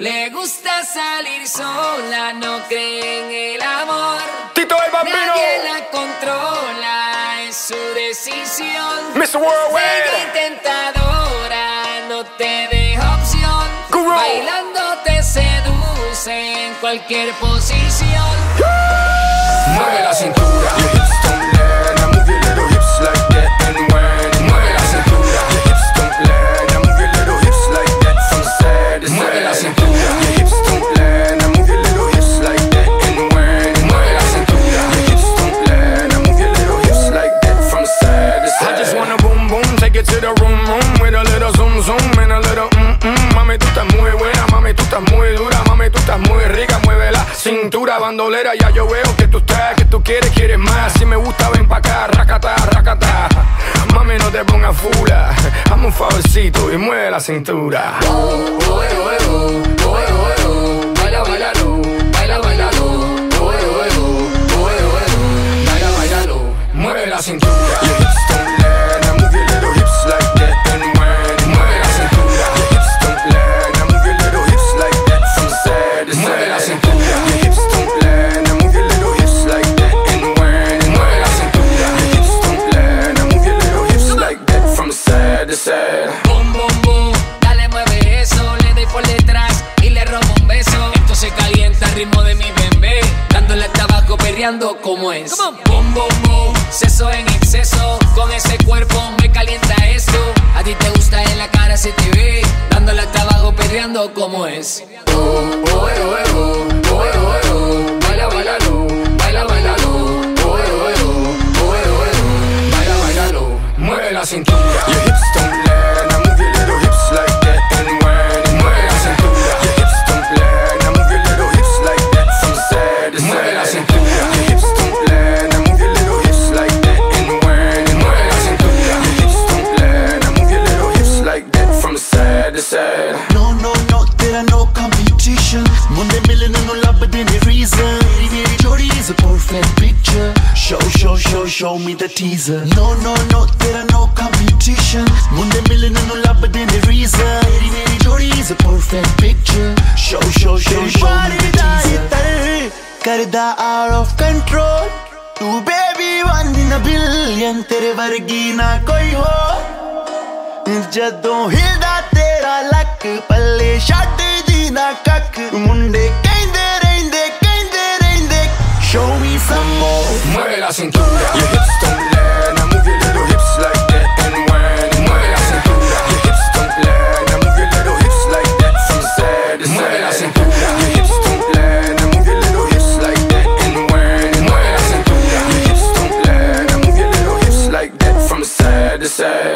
Le gusta salir sola, no cree en el amor. Tito el bambino. Nadie la controla, es su decisión. Mr. Worldwide. Tentadora, no te deja opción. Guru. Bailando te seduce en cualquier posición. Mueve la cintura. Bandolera, ya yo veo que tú estás, que tú quieres, quieres más. Si me gusta ven pa' acá, racata, racata. Mami no te pongas fula, hazme un favorcito y mueve la cintura. Mueve la cintura. From side to side. Boom, boom, boom, dale mueve eso, le doy por detrás y le robo un beso. Esto se calienta al ritmo de mi bebé, dándole hasta abajo, perreando como es. Boom, boom, boom, seso en exceso, con ese cuerpo me calienta esto. A ti te gusta en la cara se te ve, dándole hasta abajo, perreando como es. Oh, oh, oh, oh, no, no There are no competition. Munde millen nu labă de ne reason. Jody is a perfect picture. Show, show, show, show me the teaser. No, no, no, there are no competition. Munde millen nu labă de ne reason. Jody is a perfect picture. Show, show, show, show me the teaser. Care da out of control. Tu baby one in a billion. Tere vargi na koi ho. ਜਦੋਂ ਹਿਲਦਾ ਤੇਰਾ ਲੱਕ ਪੱਲੇ ਛੱਡ ਦੀ ਨਾ ਕੱਖ। ਮੁੰਡੇ ਕਹਿੰਦੇ ਰਹਿੰਦੇ ਕਹਿੰਦੇ ਰਹਿੰਦੇ show me some more. Mueve la cintura your hips don't lie now move your little hips like that and whine. Mueve la cintura your hips don't lie now move your little hips like that. From side to side your hips don't lie now move your little hips like that and whine. Mueve la your hips don't lie now move your little hips like that. From side to side